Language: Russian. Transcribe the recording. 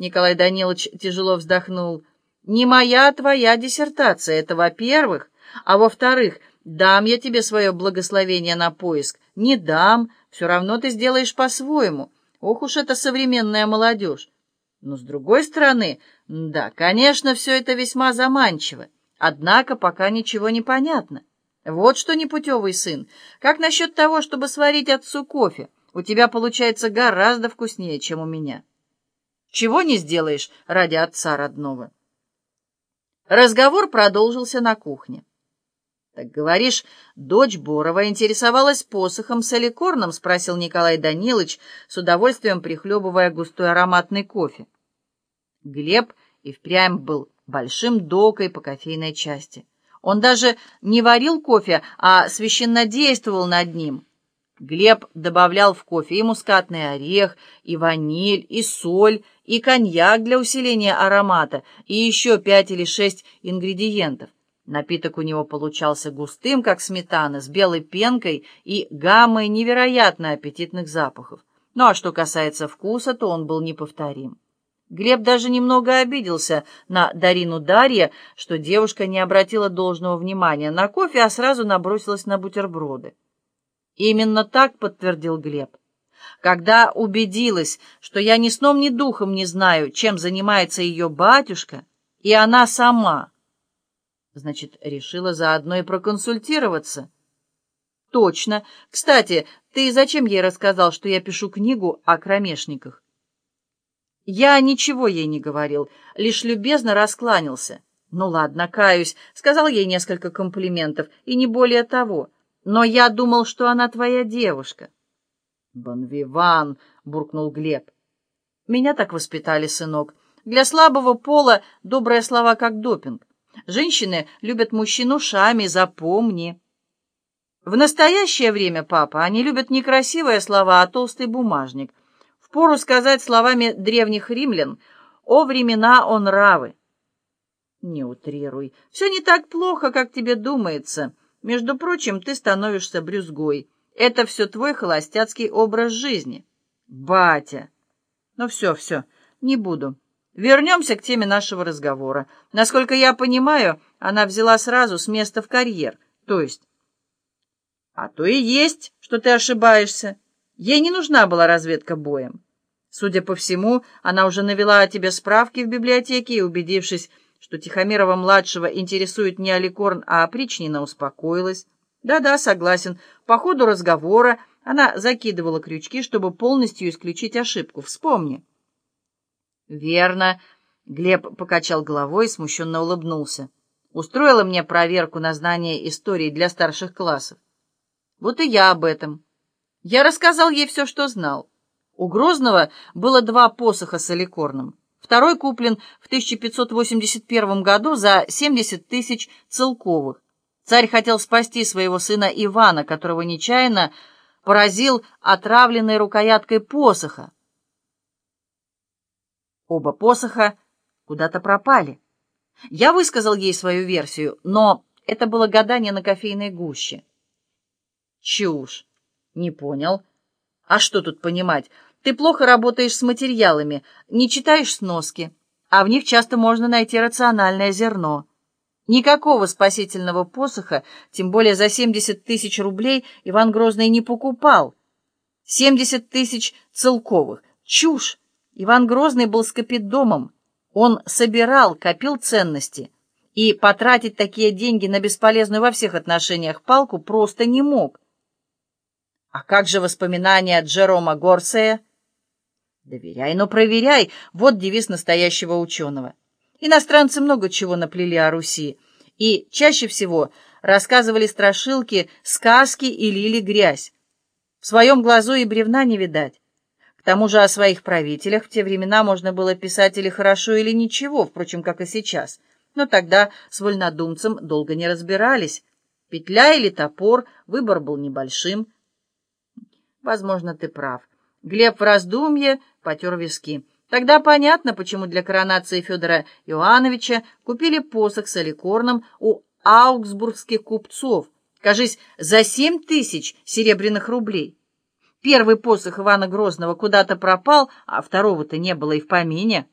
Николай Данилович тяжело вздохнул. «Не моя, твоя диссертация, это во-первых. А во-вторых, дам я тебе свое благословение на поиск. Не дам, все равно ты сделаешь по-своему. Ох уж это современная молодежь. Но с другой стороны, да, конечно, все это весьма заманчиво. Однако пока ничего не понятно. Вот что непутевый сын. Как насчет того, чтобы сварить отцу кофе? У тебя получается гораздо вкуснее, чем у меня. Чего не сделаешь ради отца родного. Разговор продолжился на кухне. «Так говоришь, дочь Борова интересовалась посохом с аликорном?» — спросил Николай Данилович, с удовольствием прихлебывая густой ароматный кофе. Глеб и впрямь был большим докой по кофейной части. Он даже не варил кофе, а священнодействовал над ним. Глеб добавлял в кофе и мускатный орех, и ваниль, и соль, и коньяк для усиления аромата, и еще пять или шесть ингредиентов. Напиток у него получался густым, как сметана, с белой пенкой и гаммой невероятно аппетитных запахов. Ну а что касается вкуса, то он был неповторим. Глеб даже немного обиделся на Дарину Дарья, что девушка не обратила должного внимания на кофе, а сразу набросилась на бутерброды. Именно так подтвердил Глеб. Когда убедилась, что я ни сном, ни духом не знаю, чем занимается ее батюшка, и она сама Значит, решила заодно и проконсультироваться. Точно. Кстати, ты зачем ей рассказал, что я пишу книгу о кромешниках? Я ничего ей не говорил, лишь любезно раскланялся. Ну ладно, каюсь, сказал ей несколько комплиментов, и не более того. Но я думал, что она твоя девушка. «Бонвиван!» — буркнул Глеб. «Меня так воспитали, сынок. Для слабого пола добрые слова как допинг. Женщины любят мужчин ушами, запомни. В настоящее время, папа, они любят не красивые слова, а толстый бумажник. Впору сказать словами древних римлян «О времена он равы». Не утрируй. Все не так плохо, как тебе думается. Между прочим, ты становишься брюзгой. Это все твой холостяцкий образ жизни. Батя. Ну все, все, не буду. Вернемся к теме нашего разговора. Насколько я понимаю, она взяла сразу с места в карьер. То есть... А то и есть, что ты ошибаешься. Ей не нужна была разведка боем. Судя по всему, она уже навела о тебе справки в библиотеке и, убедившись, что Тихомирова-младшего интересует не Аликорн, а опричнина, успокоилась. Да-да, согласен. По ходу разговора она закидывала крючки, чтобы полностью исключить ошибку. Вспомни. «Верно», — Глеб покачал головой и смущенно улыбнулся. «Устроила мне проверку на знание истории для старших классов. Вот и я об этом. Я рассказал ей все, что знал. У Грозного было два посоха с аликорном. Второй куплен в 1581 году за 70 тысяч целковых. Царь хотел спасти своего сына Ивана, которого нечаянно поразил отравленной рукояткой посоха. Оба посоха куда-то пропали. Я высказал ей свою версию, но это было гадание на кофейной гуще. Чушь. Не понял. А что тут понимать? Ты плохо работаешь с материалами, не читаешь сноски, а в них часто можно найти рациональное зерно. Никакого спасительного посоха, тем более за 70 тысяч рублей, Иван Грозный не покупал. 70 тысяч целковых. Чушь! Иван Грозный был скопидомом. Он собирал, копил ценности. И потратить такие деньги на бесполезную во всех отношениях палку просто не мог. А как же воспоминания Джерома Горсея? Доверяй, но проверяй. Вот девиз настоящего ученого. Иностранцы много чего наплели о Руси. И чаще всего рассказывали страшилки, сказки и лили грязь. В своем глазу и бревна не видать. К тому же о своих правителях в те времена можно было писать или хорошо, или ничего, впрочем, как и сейчас. Но тогда с вольнодумцем долго не разбирались. Петля или топор, выбор был небольшим. Возможно, ты прав. Глеб в раздумье потер виски. Тогда понятно, почему для коронации Федора Иоанновича купили посох с аликорном у аугсбургских купцов, кажись, за семь тысяч серебряных рублей. Первый посох Ивана Грозного куда-то пропал, а второго-то не было и в помине.